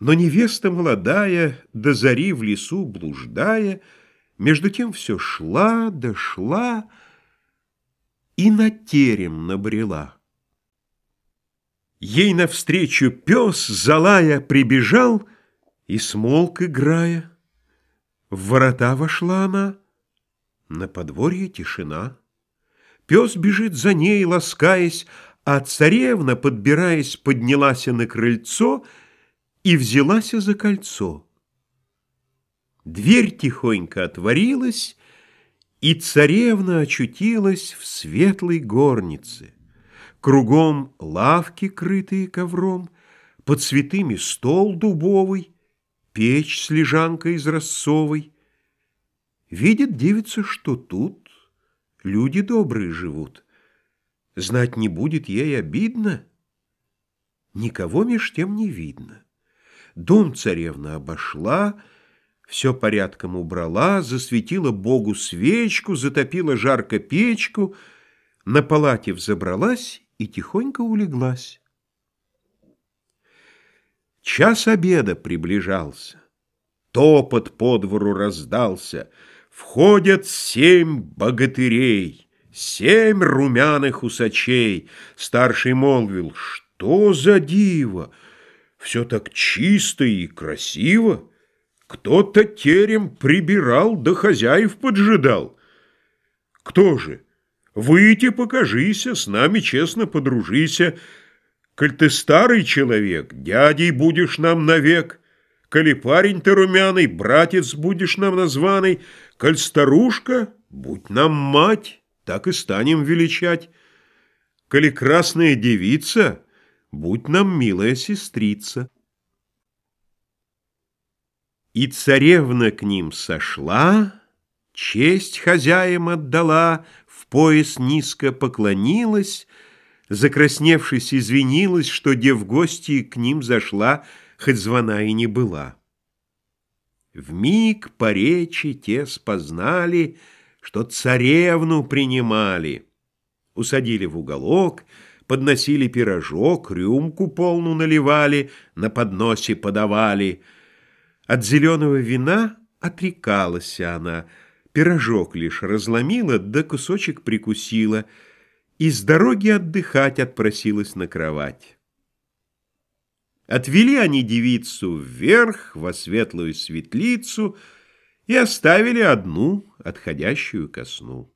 Но невеста молодая, до зари в лесу блуждая, Между тем все шла да шла и на терем набрела. Ей навстречу пес, залая, прибежал и смолк, играя. В ворота вошла она, на подворье тишина. Пес бежит за ней, ласкаясь, а царевна, подбираясь, поднялась на крыльцо и взялась за кольцо. Дверь тихонько отворилась, и царевна очутилась в светлой горнице. Кругом лавки, крытые ковром, под цветами стол дубовый, печь с лежанкой из рассовой. Видит девица, что тут люди добрые живут. Знать не будет ей обидно. Никого меж тем не видно. Дом царевна обошла, все порядком убрала, засветила Богу свечку, затопила жарко печку, на палате взобралась и тихонько улеглась. Час обеда приближался. Топот по двору раздался. Входят семь богатырей, семь румяных усачей. Старший молвил, что за диво! Все так чисто и красиво. Кто-то терем прибирал, да хозяев поджидал. Кто же? Выйти покажися, с нами честно подружися. Коль ты старый человек, дядей будешь нам навек. Коли парень ты румяный, братец будешь нам названый. Коль старушка, будь нам мать, так и станем величать. Коли красная девица, будь нам милая сестрица. И царевна к ним сошла, честь хозяям отдала, в пояс низко поклонилась, закрасневшись, извинилась, что где в гости к ним зашла, хоть звона и не была. В миг по речи те спознали, что царевну принимали, усадили в уголок, подносили пирожок, рюмку полну наливали, на подносе подавали. От зеленого вина отрекалась она, пирожок лишь разломила, да кусочек прикусила, и с дороги отдыхать отпросилась на кровать. Отвели они девицу вверх, во светлую светлицу, и оставили одну, отходящую ко сну.